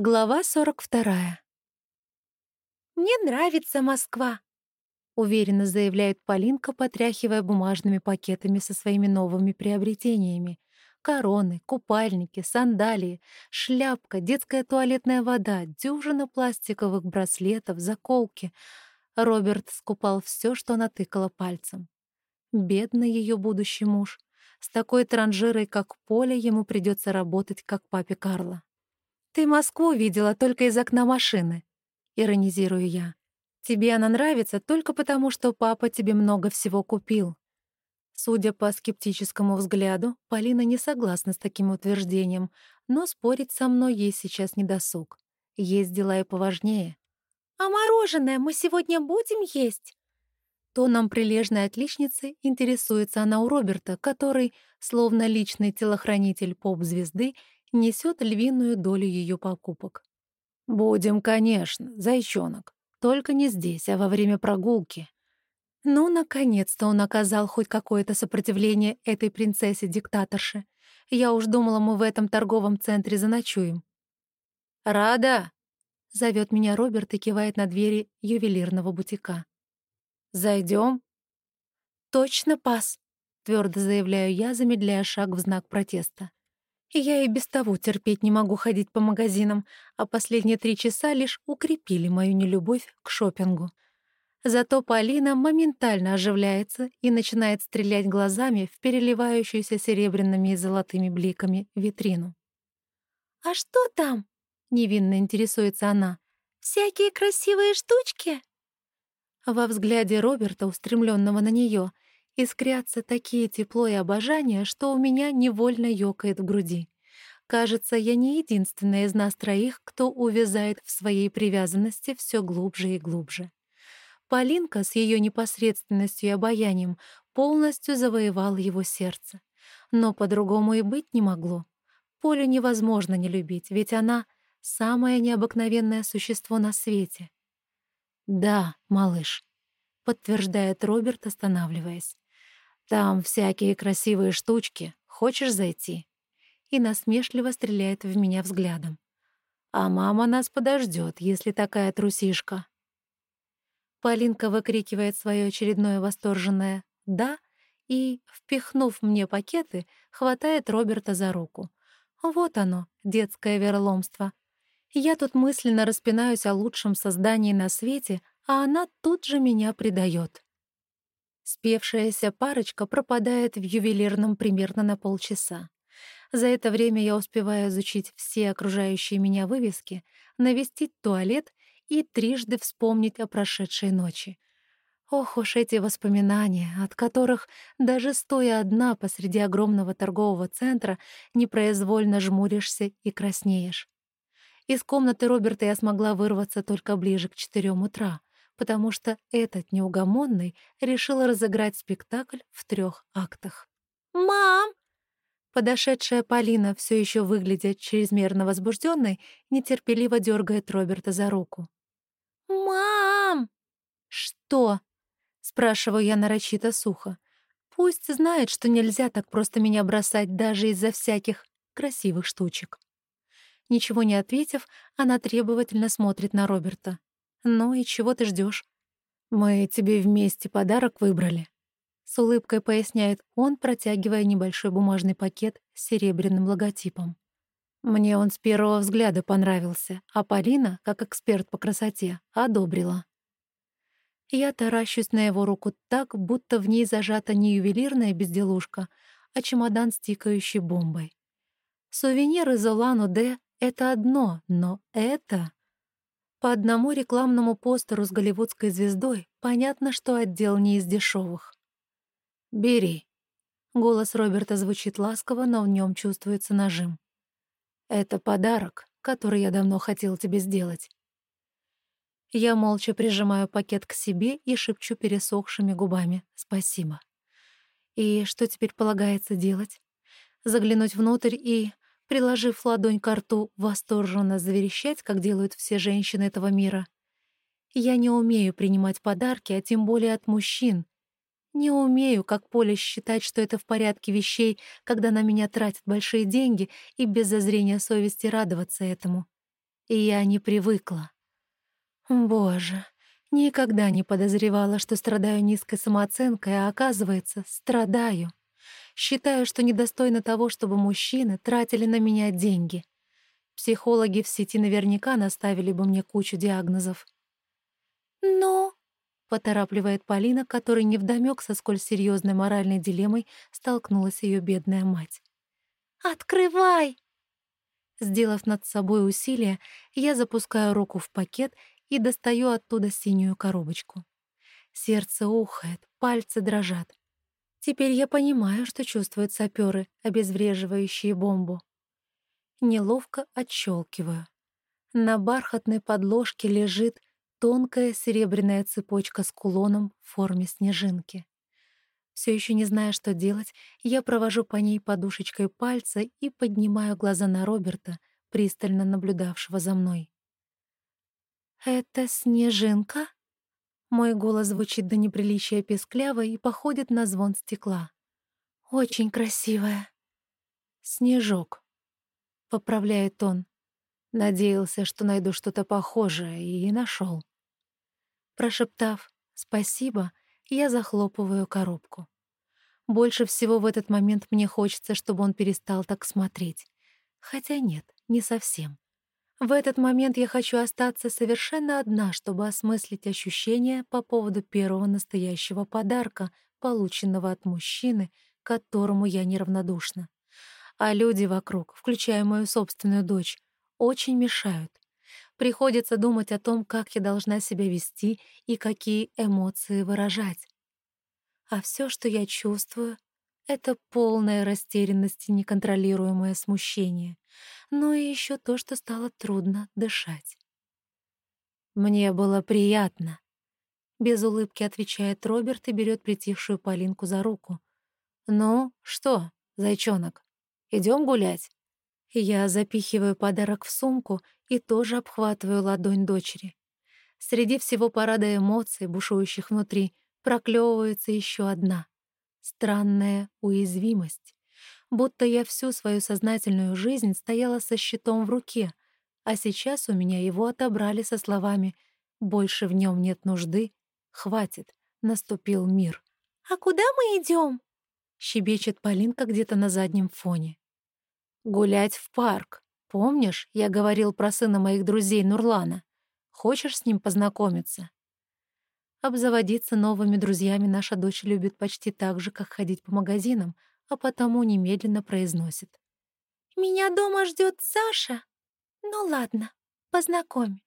Глава 42. «Мне нравится Москва», — уверенно заявляет Полинка, потряхивая бумажными пакетами со своими новыми приобретениями. Короны, купальники, сандалии, шляпка, детская туалетная вода, дюжина пластиковых браслетов, заколки. Роберт скупал все, что натыкала пальцем. Бедный ее будущий муж. С такой транжирой, как Поля, ему придется работать, как папе Карла. «Ты Москву видела только из окна машины», — иронизирую я. «Тебе она нравится только потому, что папа тебе много всего купил». Судя по скептическому взгляду, Полина не согласна с таким утверждением, но спорить со мной ей сейчас не досуг. Есть дела и поважнее. «А мороженое мы сегодня будем есть?» Тоном прилежной отличницы интересуется она у Роберта, который, словно личный телохранитель поп-звезды, несет львиную долю ее покупок. «Будем, конечно, зайчонок. Только не здесь, а во время прогулки». Ну, наконец-то он оказал хоть какое-то сопротивление этой принцессе-диктаторше. Я уж думала, мы в этом торговом центре заночуем. «Рада!» — зовет меня Роберт и кивает на двери ювелирного бутика. Зайдем? «Точно пас», — твердо заявляю я, замедляя шаг в знак протеста. Я и без того терпеть не могу ходить по магазинам, а последние три часа лишь укрепили мою нелюбовь к шопингу. Зато Полина моментально оживляется и начинает стрелять глазами в переливающуюся серебряными и золотыми бликами витрину. «А что там?» — невинно интересуется она. «Всякие красивые штучки?» Во взгляде Роберта, устремленного на нее, искрятся такие тепло и обожание, что у меня невольно ёкает в груди. Кажется, я не единственная из нас троих, кто увязает в своей привязанности все глубже и глубже. Полинка с ее непосредственностью и обаянием полностью завоевала его сердце. Но по-другому и быть не могло. Полю невозможно не любить, ведь она — самое необыкновенное существо на свете. «Да, малыш», — подтверждает Роберт, останавливаясь. Там всякие красивые штучки. Хочешь зайти?» И насмешливо стреляет в меня взглядом. «А мама нас подождет, если такая трусишка». Полинка выкрикивает свое очередное восторженное «да» и, впихнув мне пакеты, хватает Роберта за руку. Вот оно, детское верломство. Я тут мысленно распинаюсь о лучшем создании на свете, а она тут же меня предает. Спевшаяся парочка пропадает в ювелирном примерно на полчаса. За это время я успеваю изучить все окружающие меня вывески, навестить туалет и трижды вспомнить о прошедшей ночи. Ох уж эти воспоминания, от которых, даже стоя одна посреди огромного торгового центра, непроизвольно жмуришься и краснеешь. Из комнаты Роберта я смогла вырваться только ближе к четырем утра, потому что этот неугомонный решил разыграть спектакль в трех актах. «Мам!» Подошедшая Полина, все еще выглядя чрезмерно возбужденной, нетерпеливо дергает Роберта за руку. «Мам!» «Что?» — спрашиваю я нарочито сухо. «Пусть знает, что нельзя так просто меня бросать даже из-за всяких красивых штучек». Ничего не ответив, она требовательно смотрит на Роберта. «Ну и чего ты ждешь? «Мы тебе вместе подарок выбрали», — с улыбкой поясняет он, протягивая небольшой бумажный пакет с серебряным логотипом. Мне он с первого взгляда понравился, а Полина, как эксперт по красоте, одобрила. Я таращусь на его руку так, будто в ней зажата не ювелирная безделушка, а чемодан с тикающей бомбой. Сувенир из Улан-Удэ — это одно, но это... По одному рекламному постеру с голливудской звездой понятно, что отдел не из дешевых. «Бери». Голос Роберта звучит ласково, но в нем чувствуется нажим. «Это подарок, который я давно хотел тебе сделать». Я молча прижимаю пакет к себе и шепчу пересохшими губами «спасибо». И что теперь полагается делать? Заглянуть внутрь и приложив ладонь к рту, восторженно заверещать, как делают все женщины этого мира. Я не умею принимать подарки, а тем более от мужчин. Не умею, как Поля, считать, что это в порядке вещей, когда на меня тратят большие деньги и без зазрения совести радоваться этому. и я не привыкла. Боже, никогда не подозревала, что страдаю низкой самооценкой, а оказывается, страдаю. Считаю, что недостойна того, чтобы мужчины тратили на меня деньги. Психологи в сети наверняка наставили бы мне кучу диагнозов. «Но...» — поторапливает Полина, которой невдомёк, со сколь серьезной моральной дилеммой столкнулась ее бедная мать. «Открывай!» Сделав над собой усилие, я запускаю руку в пакет и достаю оттуда синюю коробочку. Сердце ухает, пальцы дрожат. Теперь я понимаю, что чувствуют саперы, обезвреживающие бомбу. Неловко отщелкиваю. На бархатной подложке лежит тонкая серебряная цепочка с кулоном в форме снежинки. Все еще не зная, что делать, я провожу по ней подушечкой пальца и поднимаю глаза на Роберта, пристально наблюдавшего за мной. «Это снежинка?» Мой голос звучит до неприличия пескляво и походит на звон стекла. «Очень красивая». «Снежок», — поправляет он. Надеялся, что найду что-то похожее, и нашел. Прошептав «спасибо», я захлопываю коробку. Больше всего в этот момент мне хочется, чтобы он перестал так смотреть. Хотя нет, не совсем. В этот момент я хочу остаться совершенно одна, чтобы осмыслить ощущения по поводу первого настоящего подарка, полученного от мужчины, которому я неравнодушна. А люди вокруг, включая мою собственную дочь, очень мешают. Приходится думать о том, как я должна себя вести и какие эмоции выражать. А все, что я чувствую, это полная растерянность и неконтролируемое смущение. Ну и еще то, что стало трудно дышать. «Мне было приятно», — без улыбки отвечает Роберт и берет притихшую Полинку за руку. «Ну, что, зайчонок, идем гулять?» Я запихиваю подарок в сумку и тоже обхватываю ладонь дочери. Среди всего парада эмоций, бушующих внутри, проклевывается еще одна — странная уязвимость. Будто я всю свою сознательную жизнь стояла со щитом в руке, а сейчас у меня его отобрали со словами «больше в нем нет нужды, хватит, наступил мир». «А куда мы идем? щебечет Полинка где-то на заднем фоне. «Гулять в парк. Помнишь, я говорил про сына моих друзей Нурлана? Хочешь с ним познакомиться?» Обзаводиться новыми друзьями наша дочь любит почти так же, как ходить по магазинам, а потому немедленно произносит. «Меня дома ждет Саша? Ну ладно, познакомь».